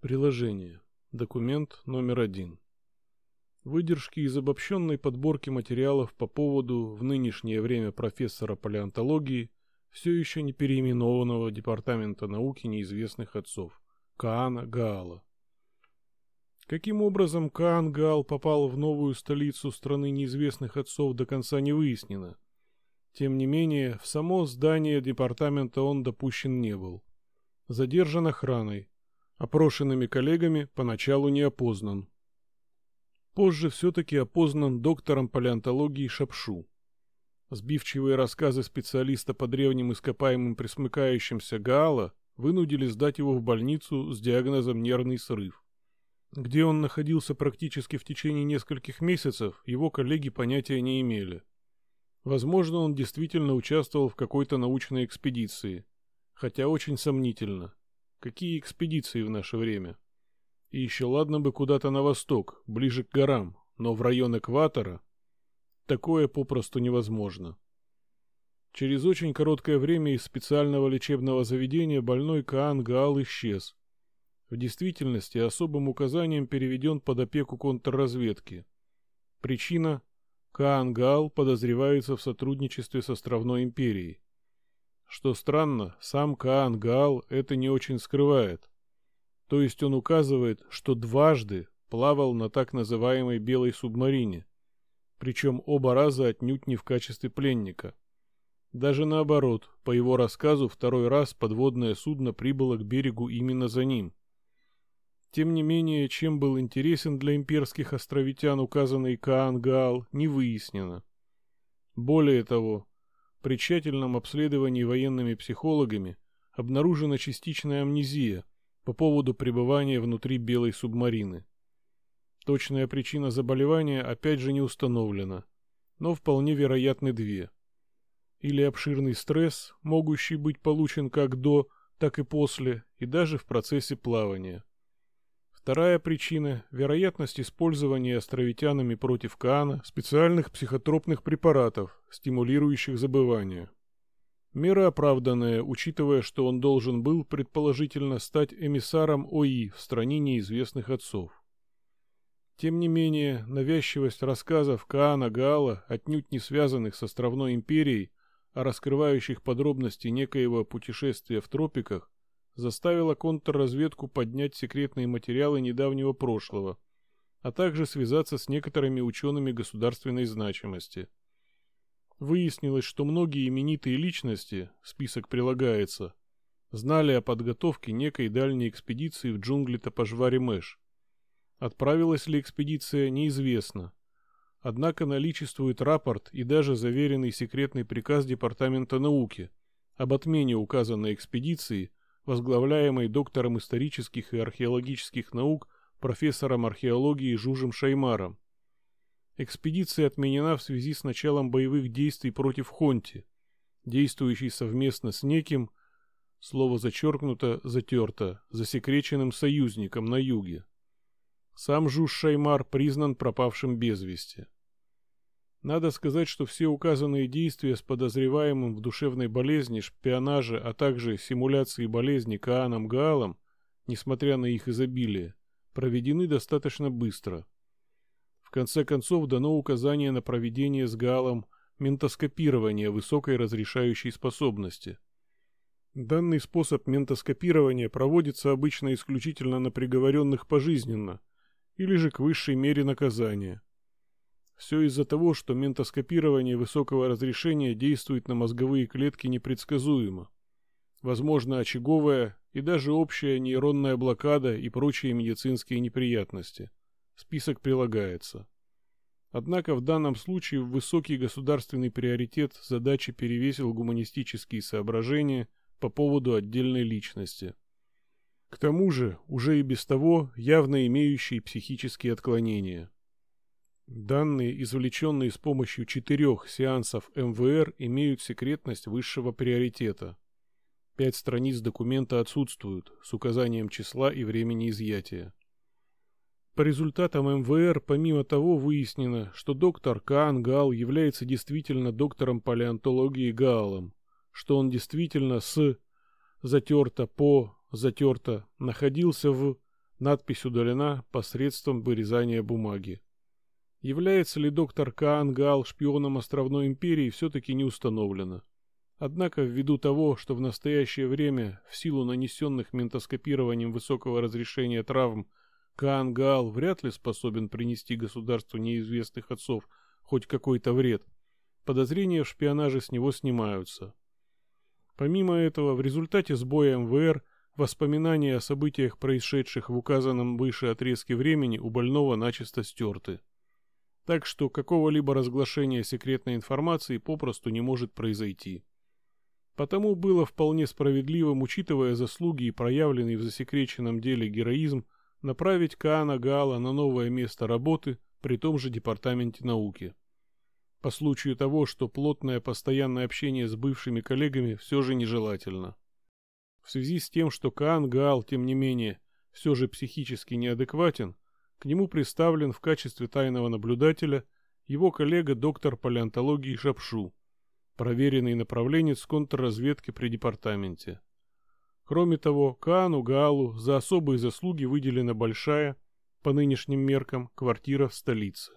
Приложение. Документ номер один. Выдержки из обобщенной подборки материалов по поводу в нынешнее время профессора палеонтологии все еще не переименованного Департамента науки неизвестных отцов Каана Гаала. Каким образом Каан Гаал попал в новую столицу страны неизвестных отцов до конца не выяснено. Тем не менее, в само здание департамента он допущен не был. Задержан охраной, опрошенными коллегами поначалу не опознан. Позже все-таки опознан доктором палеонтологии Шапшу. Сбивчивые рассказы специалиста по древним ископаемым присмыкающимся Гаала вынудили сдать его в больницу с диагнозом нервный срыв. Где он находился практически в течение нескольких месяцев, его коллеги понятия не имели. Возможно, он действительно участвовал в какой-то научной экспедиции, хотя очень сомнительно. Какие экспедиции в наше время? И еще ладно бы куда-то на восток, ближе к горам, но в район экватора такое попросту невозможно. Через очень короткое время из специального лечебного заведения больной Каан Гаал исчез. В действительности особым указанием переведен под опеку контрразведки. Причина – Каан Гаал подозревается в сотрудничестве с Островной империей. Что странно, сам Каан Гаал это не очень скрывает. То есть он указывает, что дважды плавал на так называемой белой субмарине, причем оба раза отнюдь не в качестве пленника. Даже наоборот, по его рассказу, второй раз подводное судно прибыло к берегу именно за ним. Тем не менее, чем был интересен для имперских островитян указанный Каан Гаал, не выяснено. Более того, при тщательном обследовании военными психологами обнаружена частичная амнезия по поводу пребывания внутри белой субмарины. Точная причина заболевания опять же не установлена, но вполне вероятны две. Или обширный стресс, могущий быть получен как до, так и после, и даже в процессе плавания. Вторая причина – вероятность использования островитянами против Каана специальных психотропных препаратов, стимулирующих забывание. Мера оправданная, учитывая, что он должен был, предположительно, стать эмиссаром ОИ в стране неизвестных отцов. Тем не менее, навязчивость рассказов Каана Гаала, отнюдь не связанных с островной империей, а раскрывающих подробности некоего путешествия в тропиках, заставила контрразведку поднять секретные материалы недавнего прошлого, а также связаться с некоторыми учеными государственной значимости. Выяснилось, что многие именитые личности, список прилагается, знали о подготовке некой дальней экспедиции в джунгли Топожвари-Мэш. Отправилась ли экспедиция, неизвестно. Однако наличествует рапорт и даже заверенный секретный приказ Департамента науки об отмене указанной экспедиции – возглавляемой доктором исторических и археологических наук профессором археологии Жужем Шаймаром. Экспедиция отменена в связи с началом боевых действий против Хонти, действующей совместно с неким, слово зачеркнуто, затерто, засекреченным союзником на юге. Сам Жуж Шаймар признан пропавшим без вести. Надо сказать, что все указанные действия с подозреваемым в душевной болезни, шпионаже, а также симуляции болезни Кааном Гаалом, несмотря на их изобилие, проведены достаточно быстро. В конце концов дано указание на проведение с Гаалом ментоскопирования высокой разрешающей способности. Данный способ ментоскопирования проводится обычно исключительно на приговоренных пожизненно или же к высшей мере наказания – все из-за того, что ментоскопирование высокого разрешения действует на мозговые клетки непредсказуемо. Возможно очаговая и даже общая нейронная блокада и прочие медицинские неприятности. Список прилагается. Однако в данном случае высокий государственный приоритет задачи перевесил гуманистические соображения по поводу отдельной личности. К тому же, уже и без того явно имеющие психические отклонения – Данные, извлеченные с помощью четырех сеансов МВР, имеют секретность высшего приоритета. Пять страниц документа отсутствуют с указанием числа и времени изъятия. По результатам МВР, помимо того, выяснено, что доктор Каан Гаал является действительно доктором палеонтологии Гаалом, что он действительно с затерто по затерто находился в Надпись удалена посредством вырезания бумаги. Является ли доктор Каан Гал шпионом Островной империи, все-таки не установлено. Однако, ввиду того, что в настоящее время, в силу нанесенных ментоскопированием высокого разрешения травм, Каан Гаал вряд ли способен принести государству неизвестных отцов хоть какой-то вред, подозрения в шпионаже с него снимаются. Помимо этого, в результате сбоя МВР воспоминания о событиях, происшедших в указанном выше отрезке времени, у больного начисто стерты. Так что какого-либо разглашения секретной информации попросту не может произойти. Потому было вполне справедливым, учитывая заслуги и проявленный в засекреченном деле героизм, направить Каана Гаала на новое место работы при том же департаменте науки. По случаю того, что плотное постоянное общение с бывшими коллегами все же нежелательно. В связи с тем, что Каан Гаал, тем не менее, все же психически неадекватен, к нему представлен в качестве тайного наблюдателя его коллега доктор палеонтологии Шапшу, проверенный направленец контрразведки при департаменте. Кроме того, Каану Гаалу за особые заслуги выделена большая, по нынешним меркам, квартира в столице.